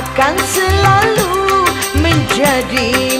akan selalu menjadi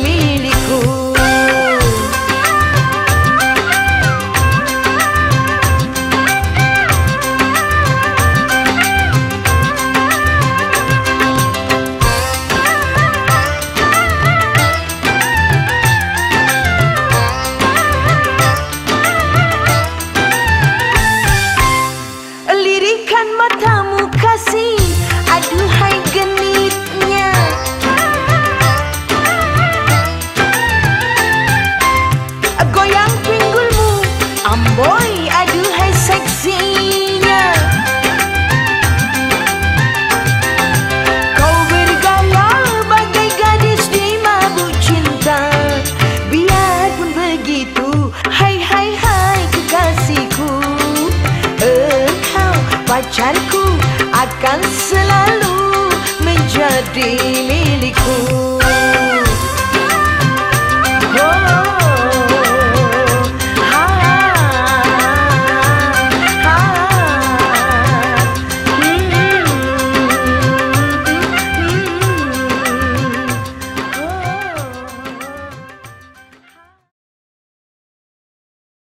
dream.